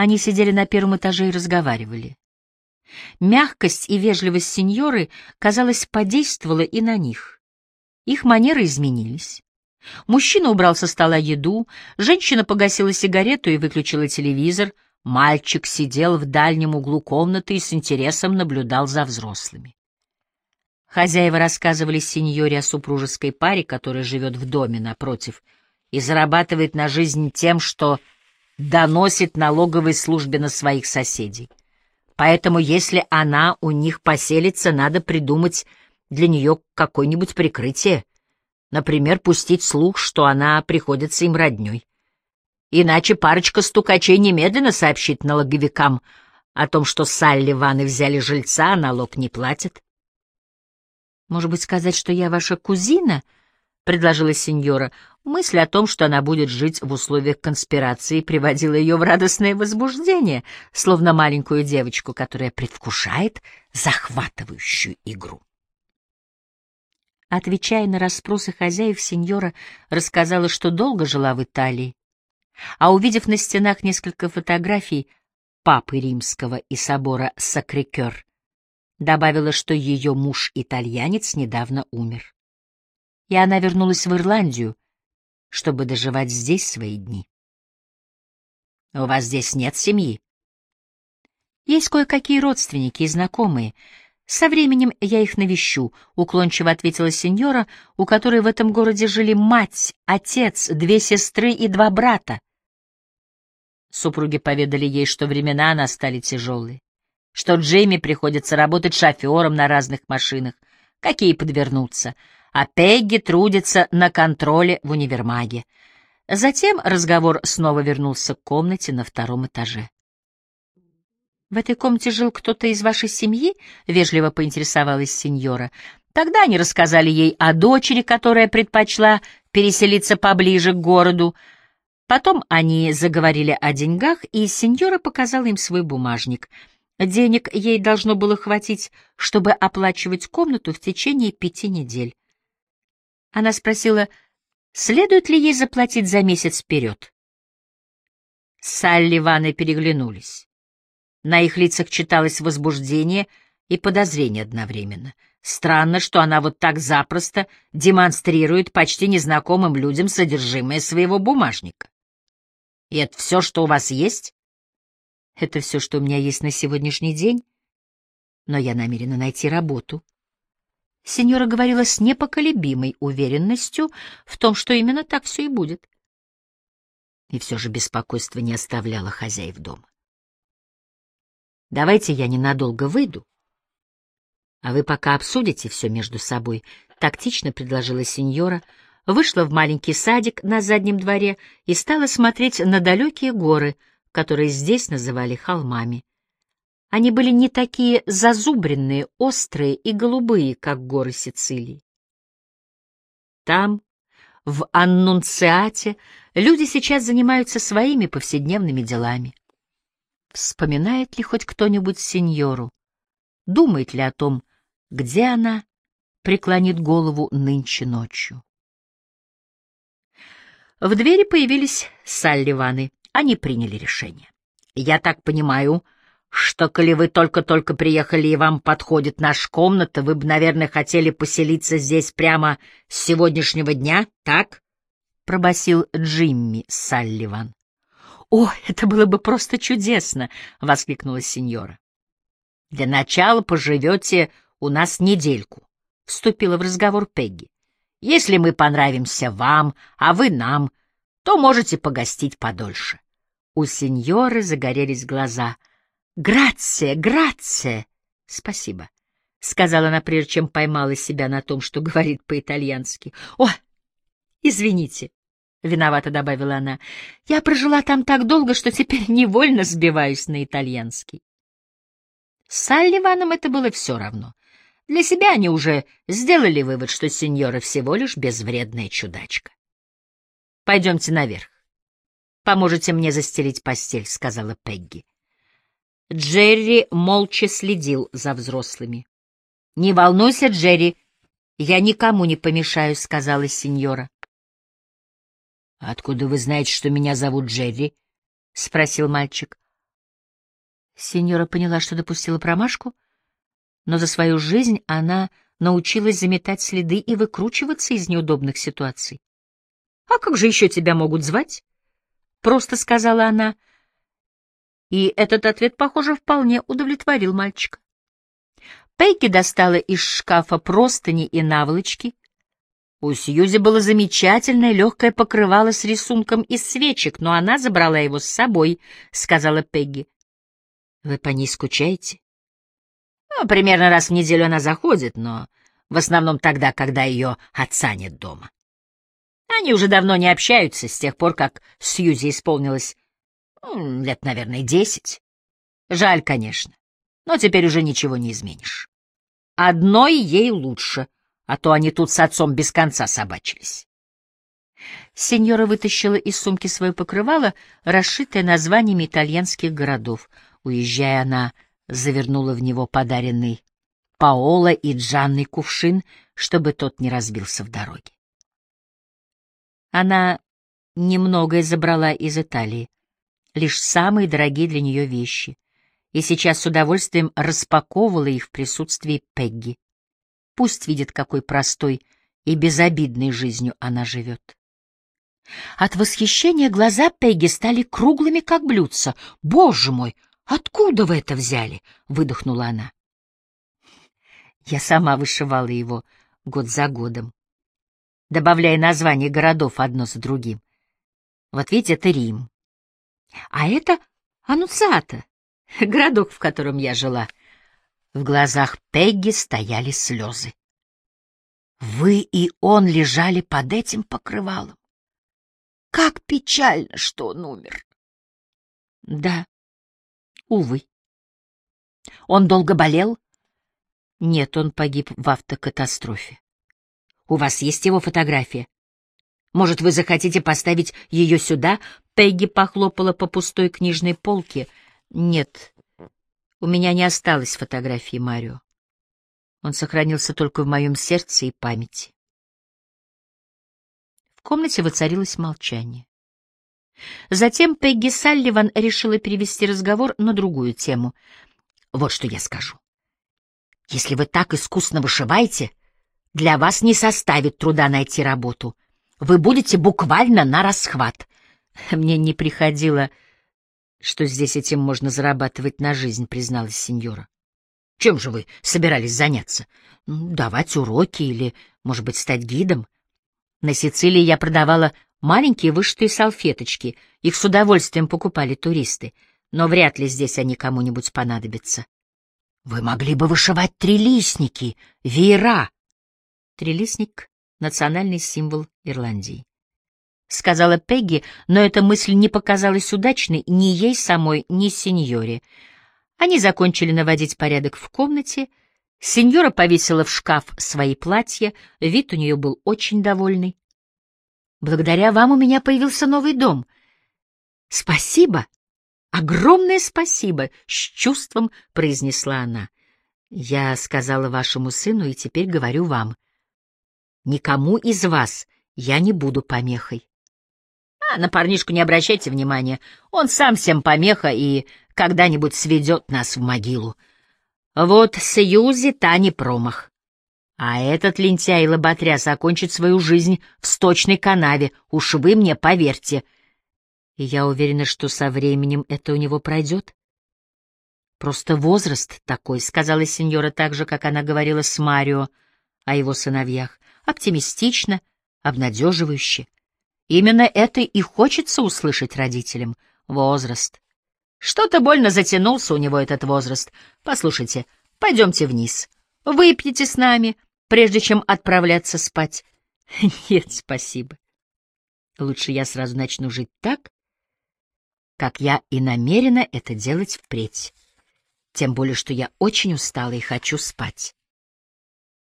Они сидели на первом этаже и разговаривали. Мягкость и вежливость сеньоры, казалось, подействовала и на них. Их манеры изменились. Мужчина убрал со стола еду, женщина погасила сигарету и выключила телевизор, мальчик сидел в дальнем углу комнаты и с интересом наблюдал за взрослыми. Хозяева рассказывали сеньоре о супружеской паре, которая живет в доме напротив и зарабатывает на жизнь тем, что доносит налоговой службе на своих соседей. Поэтому, если она у них поселится, надо придумать для нее какое-нибудь прикрытие. Например, пустить слух, что она приходится им родней. Иначе парочка стукачей немедленно сообщит налоговикам о том, что Салли Ваны взяли жильца, а налог не платят. «Может быть, сказать, что я ваша кузина?» — предложила сеньора. Мысль о том, что она будет жить в условиях конспирации, приводила ее в радостное возбуждение, словно маленькую девочку, которая предвкушает захватывающую игру. Отвечая на расспросы хозяев, сеньора рассказала, что долго жила в Италии, а увидев на стенах несколько фотографий папы римского и собора Сакрикер, добавила, что ее муж-итальянец недавно умер. И она вернулась в Ирландию, чтобы доживать здесь свои дни. «У вас здесь нет семьи?» «Есть кое-какие родственники и знакомые. Со временем я их навещу», — уклончиво ответила сеньора, у которой в этом городе жили мать, отец, две сестры и два брата. Супруги поведали ей, что времена настали тяжелые, что Джейми приходится работать шофером на разных машинах, какие подвернутся — а Пегги трудится на контроле в универмаге. Затем разговор снова вернулся к комнате на втором этаже. «В этой комнате жил кто-то из вашей семьи?» — вежливо поинтересовалась сеньора. Тогда они рассказали ей о дочери, которая предпочла переселиться поближе к городу. Потом они заговорили о деньгах, и сеньора показала им свой бумажник. Денег ей должно было хватить, чтобы оплачивать комнату в течение пяти недель. Она спросила, следует ли ей заплатить за месяц вперед. Салли и Ванной переглянулись. На их лицах читалось возбуждение и подозрение одновременно. Странно, что она вот так запросто демонстрирует почти незнакомым людям содержимое своего бумажника. И это все, что у вас есть? Это все, что у меня есть на сегодняшний день. Но я намерена найти работу. Сеньора говорила с непоколебимой уверенностью в том, что именно так все и будет. И все же беспокойство не оставляло хозяев дома. «Давайте я ненадолго выйду, а вы пока обсудите все между собой», — тактично предложила сеньора, вышла в маленький садик на заднем дворе и стала смотреть на далекие горы, которые здесь называли холмами. Они были не такие зазубренные, острые и голубые, как горы Сицилии. Там, в Аннунциате, люди сейчас занимаются своими повседневными делами. Вспоминает ли хоть кто-нибудь сеньору? Думает ли о том, где она преклонит голову нынче ночью? В двери появились Салливаны. Они приняли решение. «Я так понимаю, — что, коли вы только-только приехали и вам подходит наша комната, вы бы, наверное, хотели поселиться здесь прямо с сегодняшнего дня, так? — пробасил Джимми Салливан. — О, это было бы просто чудесно! — воскликнула сеньора. — Для начала поживете у нас недельку, — вступила в разговор Пегги. — Если мы понравимся вам, а вы нам, то можете погостить подольше. У сеньоры загорелись глаза — «Грация, грация!» «Спасибо», — сказала она, прежде чем поймала себя на том, что говорит по-итальянски. «О, извините», — виновато добавила она, — «я прожила там так долго, что теперь невольно сбиваюсь на итальянский». С Салливаном это было все равно. Для себя они уже сделали вывод, что сеньора всего лишь безвредная чудачка. «Пойдемте наверх. Поможете мне застелить постель», — сказала Пегги. Джерри молча следил за взрослыми. — Не волнуйся, Джерри, я никому не помешаю, — сказала сеньора. — Откуда вы знаете, что меня зовут Джерри? — спросил мальчик. Сеньора поняла, что допустила промашку, но за свою жизнь она научилась заметать следы и выкручиваться из неудобных ситуаций. «А как же еще тебя могут звать?» — просто сказала она. И этот ответ, похоже, вполне удовлетворил мальчика. Пейки достала из шкафа простыни и наволочки. У Сьюзи было замечательное легкое покрывало с рисунком из свечек, но она забрала его с собой, — сказала Пегги. — Вы по ней скучаете? Ну, примерно раз в неделю она заходит, но в основном тогда, когда ее отца нет дома. Они уже давно не общаются, с тех пор, как Сьюзи исполнилось лет, наверное, десять. Жаль, конечно, но теперь уже ничего не изменишь. Одной ей лучше, а то они тут с отцом без конца собачились. Сеньора вытащила из сумки свое покрывало, расшитое названиями итальянских городов. Уезжая, она завернула в него подаренный Паоло и Джанной кувшин, чтобы тот не разбился в дороге. Она немногое забрала из Италии, лишь самые дорогие для нее вещи, и сейчас с удовольствием распаковывала их в присутствии Пегги. Пусть видит, какой простой и безобидной жизнью она живет. От восхищения глаза Пегги стали круглыми, как блюдца. «Боже мой, откуда вы это взяли?» — выдохнула она. Я сама вышивала его год за годом, добавляя названия городов одно за другим. Вот видите, это Рим. А это Ануциата, городок, в котором я жила. В глазах Пегги стояли слезы. Вы и он лежали под этим покрывалом. Как печально, что он умер. Да, увы. Он долго болел? Нет, он погиб в автокатастрофе. У вас есть его фотография? Может, вы захотите поставить ее сюда? Пегги похлопала по пустой книжной полке. Нет, у меня не осталось фотографии Марио. Он сохранился только в моем сердце и памяти. В комнате воцарилось молчание. Затем Пегги Салливан решила перевести разговор на другую тему. Вот что я скажу. Если вы так искусно вышиваете, для вас не составит труда найти работу. Вы будете буквально на расхват. Мне не приходило, что здесь этим можно зарабатывать на жизнь, призналась сеньора. Чем же вы собирались заняться? Давать уроки или, может быть, стать гидом? На Сицилии я продавала маленькие вышитые салфеточки. Их с удовольствием покупали туристы. Но вряд ли здесь они кому-нибудь понадобятся. Вы могли бы вышивать трилистники, веера. Трилистник — национальный символ Ирландии. Сказала Пегги, но эта мысль не показалась удачной ни ей самой, ни сеньоре. Они закончили наводить порядок в комнате. Сеньора повесила в шкаф свои платья, вид у нее был очень довольный. «Благодаря вам у меня появился новый дом. Спасибо!» Огромное спасибо, с чувством произнесла она. Я сказала вашему сыну и теперь говорю вам. Никому из вас я не буду помехой. На парнишку не обращайте внимания. Он сам всем помеха и когда-нибудь сведет нас в могилу. Вот Сьюзи та не промах. А этот лентяй лоботряс окончит свою жизнь в сточной канаве, уж вы мне поверьте — и я уверена, что со временем это у него пройдет. Просто возраст такой, — сказала сеньора так же, как она говорила с Марио о его сыновьях, оптимистично, обнадеживающе. Именно это и хочется услышать родителям — возраст. Что-то больно затянулся у него этот возраст. Послушайте, пойдемте вниз. Выпьете с нами, прежде чем отправляться спать. Нет, спасибо. Лучше я сразу начну жить так, как я и намерена это делать впредь. Тем более, что я очень устала и хочу спать.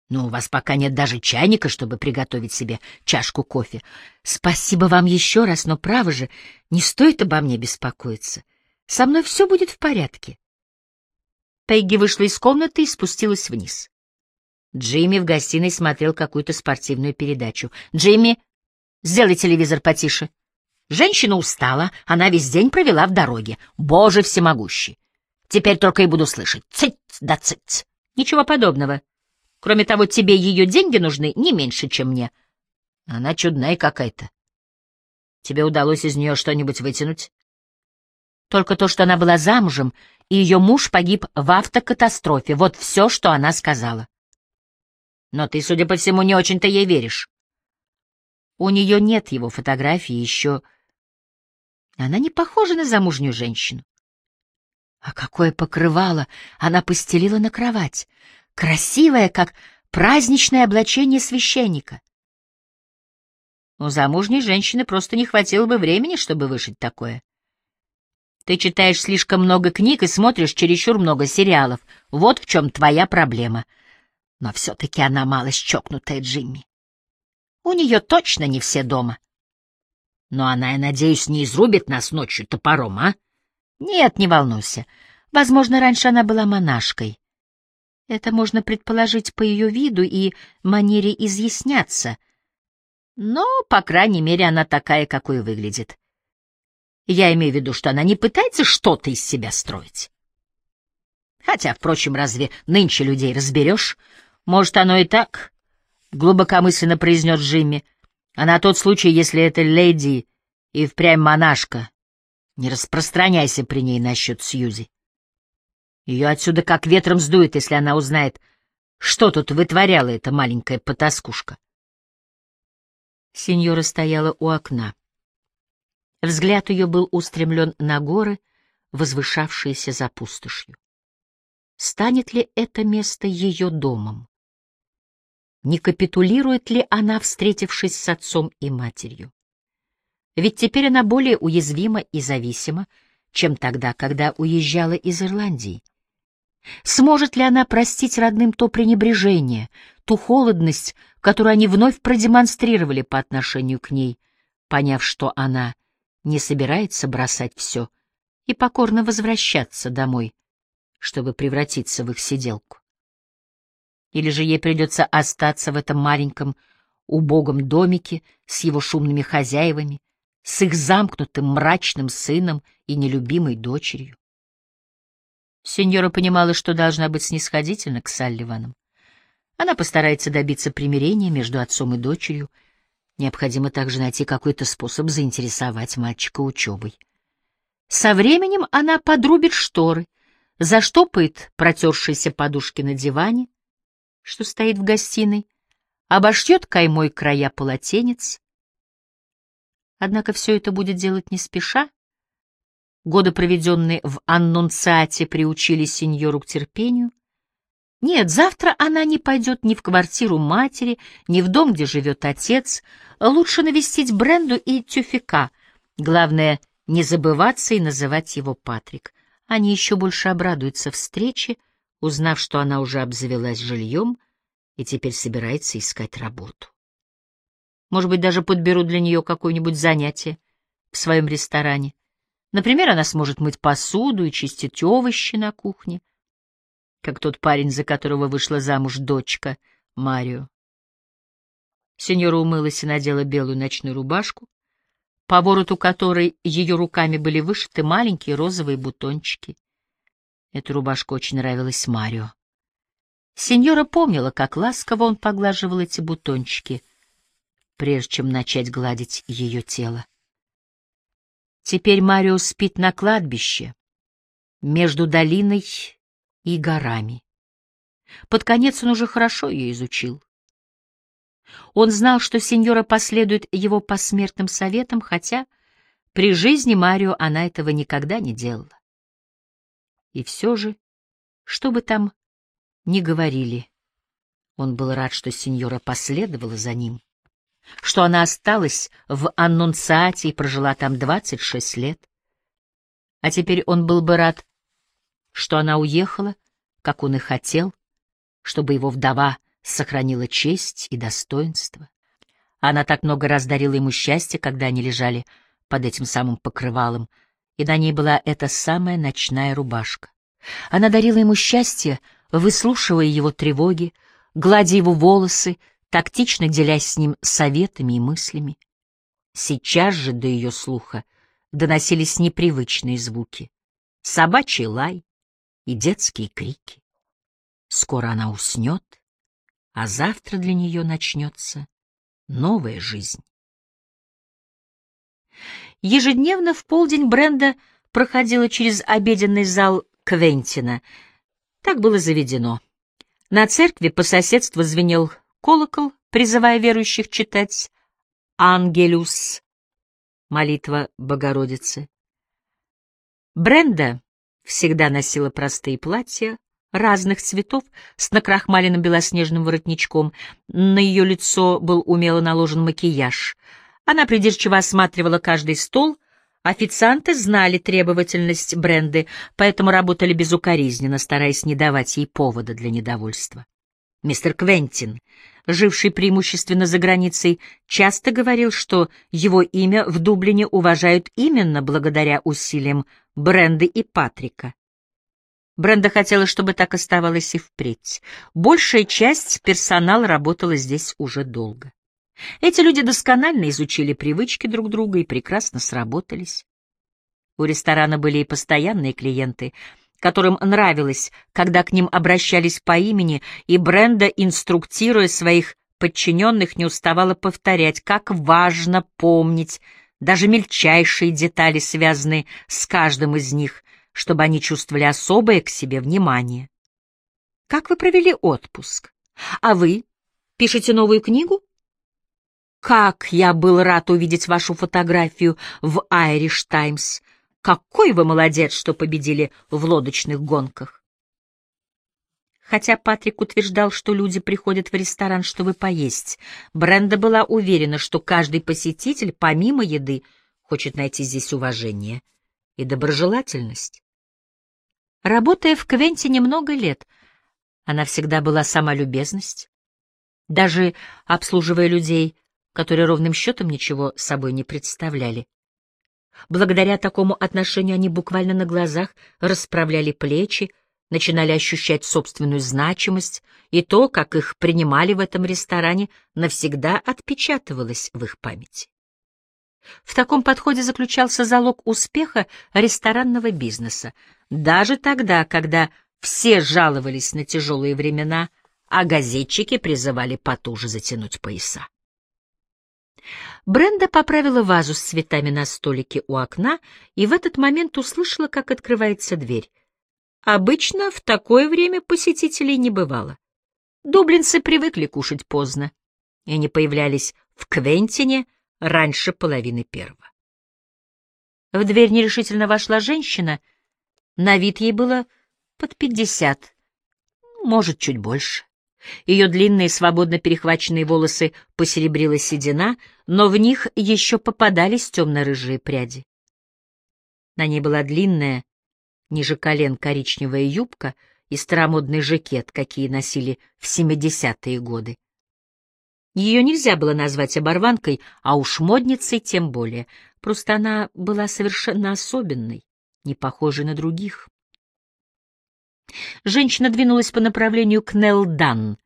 Но у вас пока нет даже чайника, чтобы приготовить себе чашку кофе. Спасибо вам еще раз, но право же, не стоит обо мне беспокоиться. Со мной все будет в порядке. Пегги вышла из комнаты и спустилась вниз. Джимми в гостиной смотрел какую-то спортивную передачу. «Джимми, сделай телевизор потише», Женщина устала, она весь день провела в дороге. Боже всемогущий! Теперь только и буду слышать. Цыц да цыц. Ничего подобного. Кроме того, тебе ее деньги нужны не меньше, чем мне. Она чудная какая-то. Тебе удалось из нее что-нибудь вытянуть? Только то, что она была замужем, и ее муж погиб в автокатастрофе. Вот все, что она сказала. Но ты, судя по всему, не очень-то ей веришь. У нее нет его фотографии еще. Она не похожа на замужнюю женщину. А какое покрывало она постелила на кровать! Красивое, как праздничное облачение священника. У замужней женщины просто не хватило бы времени, чтобы вышить такое. Ты читаешь слишком много книг и смотришь чересчур много сериалов. Вот в чем твоя проблема. Но все-таки она малость чокнутая, Джимми. У нее точно не все дома. Но она, я надеюсь, не изрубит нас ночью топором, а? Нет, не волнуйся. Возможно, раньше она была монашкой. Это можно предположить по ее виду и манере изъясняться. Но, по крайней мере, она такая, какой выглядит. Я имею в виду, что она не пытается что-то из себя строить. Хотя, впрочем, разве нынче людей разберешь? Может, оно и так, — глубокомысленно произнес Джимми. А на тот случай, если это леди и впрямь монашка, не распространяйся при ней насчет Сьюзи. Ее отсюда как ветром сдует, если она узнает, что тут вытворяла эта маленькая потаскушка. Сеньора стояла у окна. Взгляд ее был устремлен на горы, возвышавшиеся за пустошью. Станет ли это место ее домом? Не капитулирует ли она, встретившись с отцом и матерью? Ведь теперь она более уязвима и зависима, чем тогда, когда уезжала из Ирландии. Сможет ли она простить родным то пренебрежение, ту холодность, которую они вновь продемонстрировали по отношению к ней, поняв, что она не собирается бросать все и покорно возвращаться домой, чтобы превратиться в их сиделку? Или же ей придется остаться в этом маленьком убогом домике с его шумными хозяевами, с их замкнутым мрачным сыном и нелюбимой дочерью? Сеньора понимала, что должна быть снисходительна к Салливанам. Она постарается добиться примирения между отцом и дочерью. Необходимо также найти какой-то способ заинтересовать мальчика учебой. Со временем она подрубит шторы, заштопает протершиеся подушки на диване, что стоит в гостиной, обошьет каймой края полотенец. Однако все это будет делать не спеша, Годы, проведенные в Аннунциате, приучили сеньору к терпению. Нет, завтра она не пойдет ни в квартиру матери, ни в дом, где живет отец. Лучше навестить Бренду и Тюфика. Главное, не забываться и называть его Патрик. Они еще больше обрадуются встрече, узнав, что она уже обзавелась жильем и теперь собирается искать работу. Может быть, даже подберут для нее какое-нибудь занятие в своем ресторане. Например, она сможет мыть посуду и чистить овощи на кухне, как тот парень, за которого вышла замуж дочка Марио. Сеньора умылась и надела белую ночную рубашку, по вороту которой ее руками были вышиты маленькие розовые бутончики. Эта рубашка очень нравилась Марио. Сеньора помнила, как ласково он поглаживал эти бутончики, прежде чем начать гладить ее тело. Теперь Марио спит на кладбище, между долиной и горами. Под конец он уже хорошо ее изучил. Он знал, что сеньора последует его посмертным советам, хотя при жизни Марио она этого никогда не делала. И все же, что бы там ни говорили, он был рад, что сеньора последовала за ним что она осталась в Аннунциате и прожила там 26 лет. А теперь он был бы рад, что она уехала, как он и хотел, чтобы его вдова сохранила честь и достоинство. Она так много раз дарила ему счастье, когда они лежали под этим самым покрывалом, и на ней была эта самая ночная рубашка. Она дарила ему счастье, выслушивая его тревоги, гладя его волосы, тактично делясь с ним советами и мыслями. Сейчас же до ее слуха доносились непривычные звуки. Собачий лай, и детские крики. Скоро она уснет, а завтра для нее начнется новая жизнь. Ежедневно в полдень Бренда проходила через обеденный зал Квентина. Так было заведено. На церкви по соседству звенел колокол, призывая верующих читать «Ангелюс» — молитва Богородицы. Бренда всегда носила простые платья разных цветов с накрахмаленным белоснежным воротничком. На ее лицо был умело наложен макияж. Она придирчиво осматривала каждый стол. Официанты знали требовательность Бренды, поэтому работали безукоризненно, стараясь не давать ей повода для недовольства. Мистер Квентин, живший преимущественно за границей, часто говорил, что его имя в Дублине уважают именно благодаря усилиям Бренды и Патрика. Бренда хотела, чтобы так оставалось и впредь. Большая часть персонала работала здесь уже долго. Эти люди досконально изучили привычки друг друга и прекрасно сработались. У ресторана были и постоянные клиенты, которым нравилось, когда к ним обращались по имени, и Бренда, инструктируя своих подчиненных, не уставала повторять, как важно помнить даже мельчайшие детали, связанные с каждым из них, чтобы они чувствовали особое к себе внимание. Как вы провели отпуск? А вы пишете новую книгу? Как я был рад увидеть вашу фотографию в Irish Times. Какой вы молодец, что победили в лодочных гонках. Хотя Патрик утверждал, что люди приходят в ресторан, чтобы поесть, Бренда была уверена, что каждый посетитель, помимо еды, хочет найти здесь уважение и доброжелательность. Работая в Квенте немного лет, она всегда была сама любезность. Даже обслуживая людей, которые ровным счетом ничего собой не представляли. Благодаря такому отношению они буквально на глазах расправляли плечи, начинали ощущать собственную значимость, и то, как их принимали в этом ресторане, навсегда отпечатывалось в их памяти. В таком подходе заключался залог успеха ресторанного бизнеса, даже тогда, когда все жаловались на тяжелые времена, а газетчики призывали потуже затянуть пояса. Бренда поправила вазу с цветами на столике у окна и в этот момент услышала, как открывается дверь. Обычно в такое время посетителей не бывало. Дублинцы привыкли кушать поздно, и они появлялись в Квентине раньше половины первого. В дверь нерешительно вошла женщина, на вид ей было под пятьдесят, может, чуть больше. Ее длинные, свободно перехваченные волосы посеребрила седина, но в них еще попадались темно-рыжие пряди. На ней была длинная, ниже колен коричневая юбка и старомодный жакет, какие носили в семидесятые годы. Ее нельзя было назвать оборванкой, а уж модницей тем более. Просто она была совершенно особенной, не похожей на других. Женщина двинулась по направлению к Нелдан,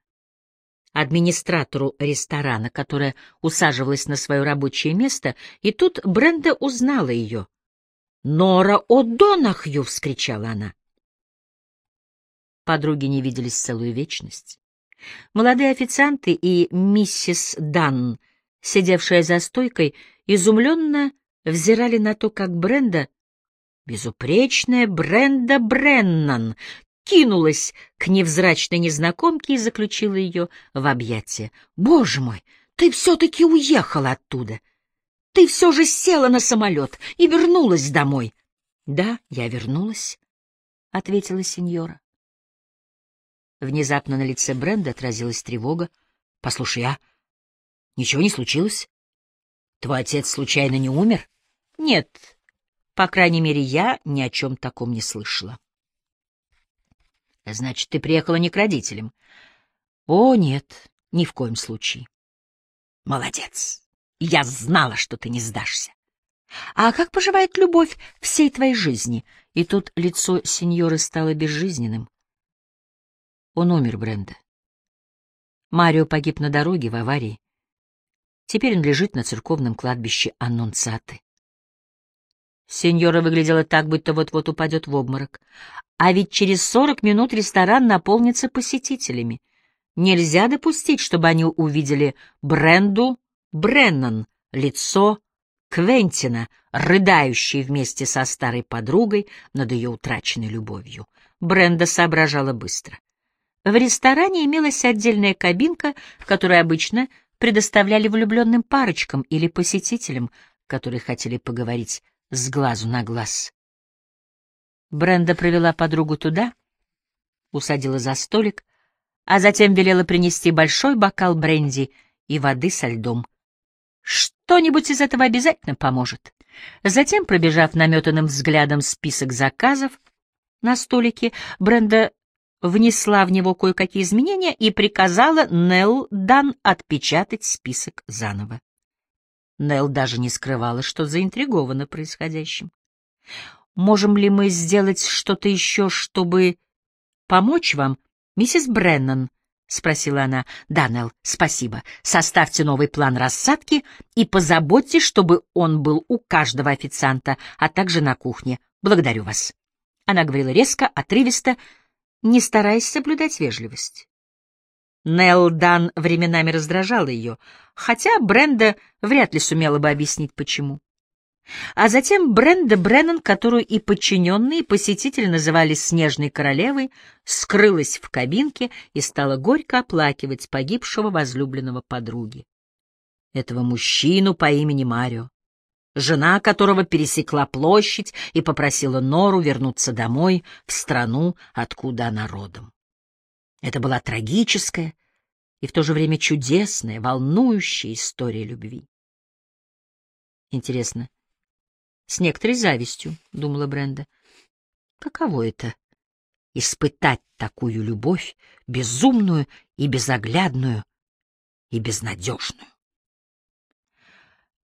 администратору ресторана, которая усаживалась на свое рабочее место, и тут Бренда узнала ее — «Нора О'Донахью!» — вскричала она. Подруги не виделись целую вечность. Молодые официанты и миссис Данн, сидевшая за стойкой, изумленно взирали на то, как Бренда, безупречная Бренда Бреннан, кинулась к невзрачной незнакомке и заключила ее в объятия. «Боже мой, ты все-таки уехала оттуда!» Ты все же села на самолет и вернулась домой. — Да, я вернулась, — ответила сеньора. Внезапно на лице Бренда отразилась тревога. — Послушай, а? Ничего не случилось? Твой отец случайно не умер? — Нет, по крайней мере, я ни о чем таком не слышала. — Значит, ты приехала не к родителям? — О, нет, ни в коем случае. — Молодец. Я знала, что ты не сдашься. А как поживает любовь всей твоей жизни? И тут лицо сеньоры стало безжизненным. Он умер, Бренда. Марио погиб на дороге в аварии. Теперь он лежит на церковном кладбище Аннунцаты. Сеньора выглядела так, будто вот-вот упадет в обморок. А ведь через сорок минут ресторан наполнится посетителями. Нельзя допустить, чтобы они увидели Бренду Бреннан, лицо Квентина, рыдающей вместе со старой подругой над ее утраченной любовью. Бренда соображала быстро. В ресторане имелась отдельная кабинка, которую обычно предоставляли влюбленным парочкам или посетителям, которые хотели поговорить с глазу на глаз. Бренда провела подругу туда, усадила за столик, а затем велела принести большой бокал бренди и воды со льдом. Что-нибудь из этого обязательно поможет. Затем, пробежав наметанным взглядом список заказов на столике, Бренда внесла в него кое-какие изменения и приказала Нелл Дан отпечатать список заново. Нелл даже не скрывала, что заинтригована происходящим. «Можем ли мы сделать что-то еще, чтобы помочь вам, миссис Бреннан?» — спросила она. «Да, Нелл, спасибо. Составьте новый план рассадки и позаботьтесь, чтобы он был у каждого официанта, а также на кухне. Благодарю вас». Она говорила резко, отрывисто, не стараясь соблюдать вежливость. Нелл Дан временами раздражала ее, хотя Бренда вряд ли сумела бы объяснить, почему. А затем Бренда Бреннан, которую и подчиненные, и посетители называли «снежной королевой», скрылась в кабинке и стала горько оплакивать погибшего возлюбленного подруги. Этого мужчину по имени Марио, жена которого пересекла площадь и попросила Нору вернуться домой, в страну, откуда она родом. Это была трагическая и в то же время чудесная, волнующая история любви. Интересно, с некоторой завистью, — думала Бренда, — каково это — испытать такую любовь, безумную и безоглядную и безнадежную?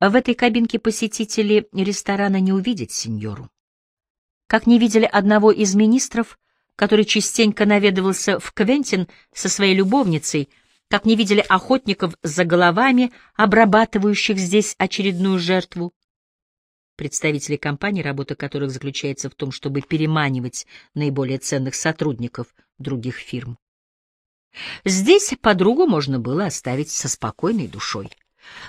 В этой кабинке посетители ресторана не увидят сеньору. Как не видели одного из министров, который частенько наведывался в Квентин со своей любовницей, как не видели охотников за головами, обрабатывающих здесь очередную жертву. Представители компаний, работа которых заключается в том, чтобы переманивать наиболее ценных сотрудников других фирм. Здесь подругу можно было оставить со спокойной душой.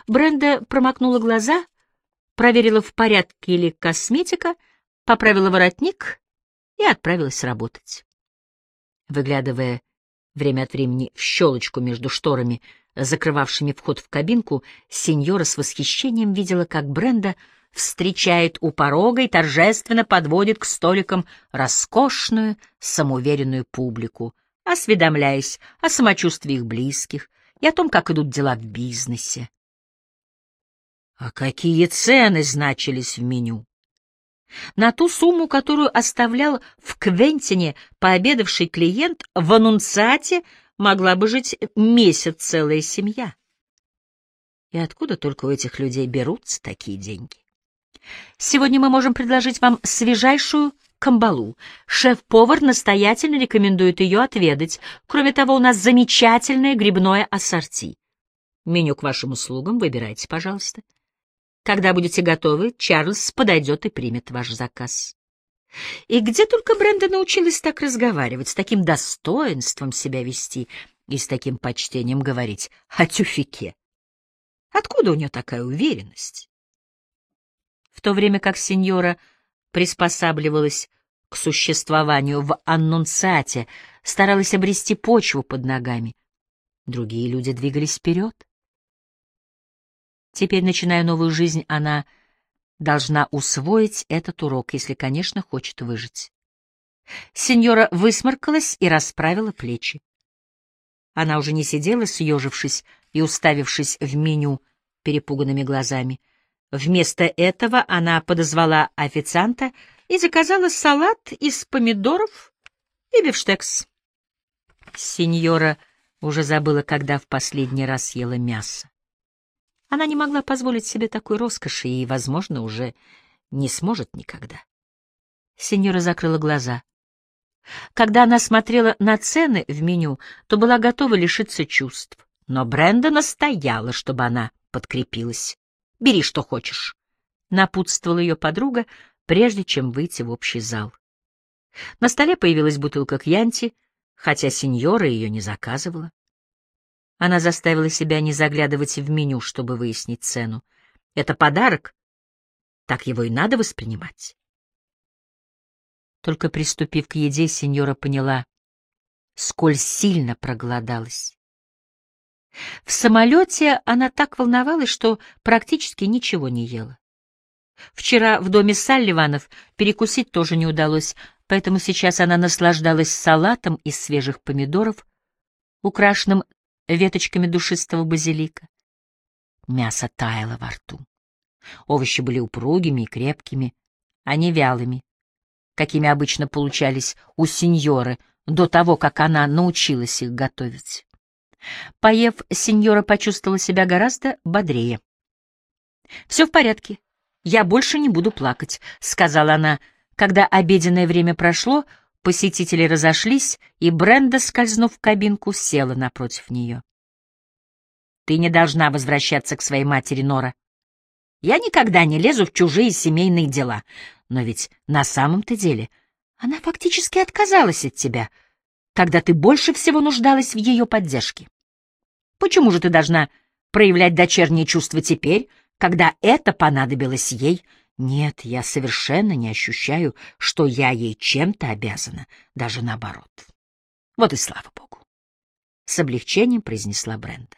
Бренда промокнула глаза, проверила, в порядке ли косметика, поправила воротник и отправилась работать. Выглядывая время от времени в щелочку между шторами, закрывавшими вход в кабинку, сеньора с восхищением видела, как Бренда встречает у порога и торжественно подводит к столикам роскошную, самоуверенную публику, осведомляясь о самочувствии их близких и о том, как идут дела в бизнесе. А какие цены значились в меню? На ту сумму, которую оставлял в Квентине пообедавший клиент, в аннунциате могла бы жить месяц целая семья. И откуда только у этих людей берутся такие деньги? Сегодня мы можем предложить вам свежайшую камбалу. Шеф-повар настоятельно рекомендует ее отведать. Кроме того, у нас замечательное грибное ассорти. Меню к вашим услугам выбирайте, пожалуйста. Когда будете готовы, Чарльз подойдет и примет ваш заказ. И где только Бренда научилась так разговаривать, с таким достоинством себя вести и с таким почтением говорить о тюфике? Откуда у нее такая уверенность? В то время как сеньора приспосабливалась к существованию в аннунциате, старалась обрести почву под ногами, другие люди двигались вперед. Теперь, начиная новую жизнь, она должна усвоить этот урок, если, конечно, хочет выжить. Сеньора высморкалась и расправила плечи. Она уже не сидела, съежившись и уставившись в меню перепуганными глазами. Вместо этого она подозвала официанта и заказала салат из помидоров и бифштекс. Сеньора уже забыла, когда в последний раз ела мясо. Она не могла позволить себе такой роскоши и, возможно, уже не сможет никогда. Сеньора закрыла глаза. Когда она смотрела на цены в меню, то была готова лишиться чувств. Но Бренда настояла, чтобы она подкрепилась. «Бери, что хочешь», — напутствовала ее подруга, прежде чем выйти в общий зал. На столе появилась бутылка кьянти, хотя сеньора ее не заказывала. Она заставила себя не заглядывать в меню, чтобы выяснить цену. Это подарок, так его и надо воспринимать. Только приступив к еде, сеньора поняла, сколь сильно проголодалась. В самолете она так волновалась, что практически ничего не ела. Вчера в доме Салливанов перекусить тоже не удалось, поэтому сейчас она наслаждалась салатом из свежих помидоров, украшенным веточками душистого базилика. Мясо таяло во рту. Овощи были упругими и крепкими, а не вялыми, какими обычно получались у сеньоры до того, как она научилась их готовить. Поев, сеньора почувствовала себя гораздо бодрее. «Все в порядке. Я больше не буду плакать», — сказала она. Когда обеденное время прошло, посетители разошлись, и Бренда, скользнув в кабинку, села напротив нее. «Ты не должна возвращаться к своей матери, Нора. Я никогда не лезу в чужие семейные дела, но ведь на самом-то деле она фактически отказалась от тебя, когда ты больше всего нуждалась в ее поддержке. Почему же ты должна проявлять дочерние чувства теперь, когда это понадобилось ей? Нет, я совершенно не ощущаю, что я ей чем-то обязана, даже наоборот. Вот и слава богу. С облегчением произнесла Бренда.